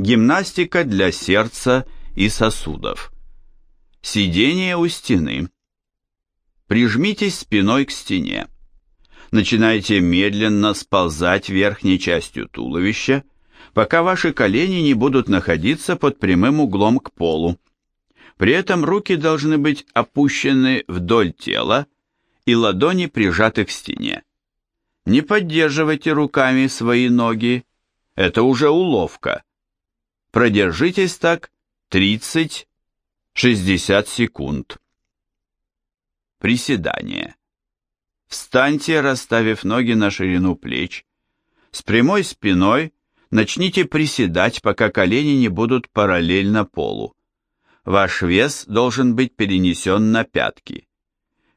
Гимнастика для сердца и сосудов. Сидение у стены. Прижмитесь спиной к стене. Начинайте медленно сползать верхней частью туловища, пока ваши колени не будут находиться под прямым углом к полу. При этом руки должны быть опущены вдоль тела и ладони прижаты к стене. Не поддерживайте руками свои ноги, это уже уловка. Продержитесь так 30-60 секунд. Приседание. Встаньте, расставив ноги на ширину плеч. С прямой спиной начните приседать, пока колени не будут параллельно полу. Ваш вес должен быть перенесен на пятки.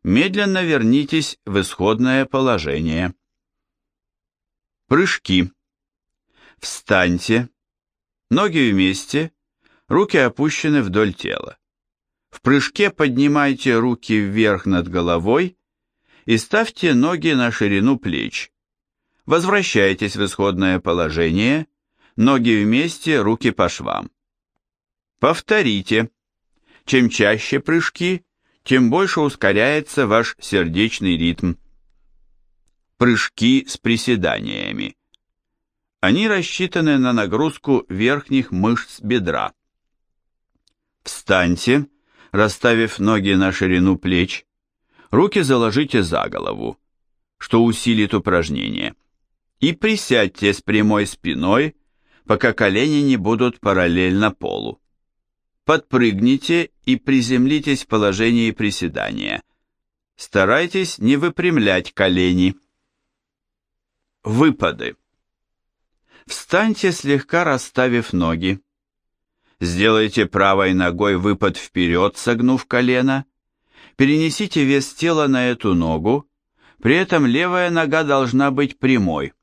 Медленно вернитесь в исходное положение. Прыжки. Встаньте, ноги вместе, руки опущены вдоль тела. В прыжке поднимайте руки вверх над головой и ставьте ноги на ширину плеч. Возвращайтесь в исходное положение, ноги вместе, руки по швам. Повторите. Чем чаще прыжки, тем больше ускоряется ваш сердечный ритм. Прыжки с приседаниями. Они рассчитаны на нагрузку верхних мышц бедра. Встаньте, расставив ноги на ширину плеч. Руки заложите за голову, что усилит упражнение. И присядьте с прямой спиной, пока колени не будут параллельно полу. Подпрыгните и приземлитесь в положении приседания. Старайтесь не выпрямлять колени. Выпады. Встаньте, слегка расставив ноги. Сделайте правой ногой выпад вперед, согнув колено. Перенесите вес тела на эту ногу, при этом левая нога должна быть прямой.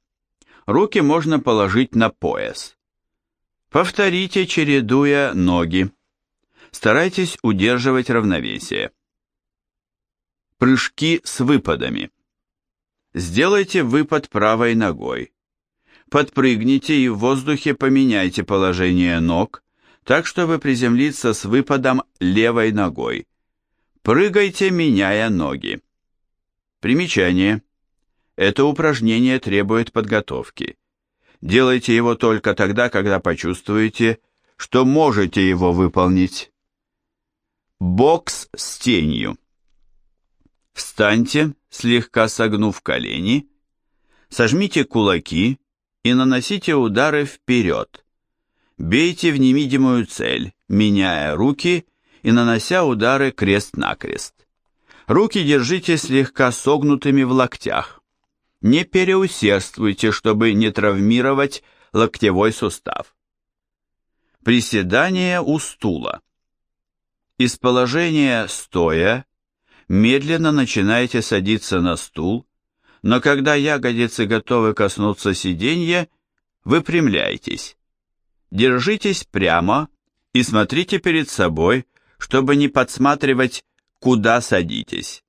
Руки можно положить на пояс. Повторите, чередуя ноги. Старайтесь удерживать равновесие. Прыжки с выпадами. Сделайте выпад правой ногой. Подпрыгните и в воздухе поменяйте положение ног, так чтобы приземлиться с выпадом левой ногой. Прыгайте, меняя ноги. Примечание. Это упражнение требует подготовки. Делайте его только тогда, когда почувствуете, что можете его выполнить. Бокс с тенью. Встаньте, слегка согнув колени, сожмите кулаки и наносите удары вперед. Бейте в невидимую цель, меняя руки и нанося удары крест-накрест. Руки держите слегка согнутыми в локтях. Не переусердствуйте, чтобы не травмировать локтевой сустав. Приседание у стула. Из положения стоя медленно начинаете садиться на стул, но когда ягодицы готовы коснуться сиденья, выпрямляйтесь. Держитесь прямо и смотрите перед собой, чтобы не подсматривать, куда садитесь.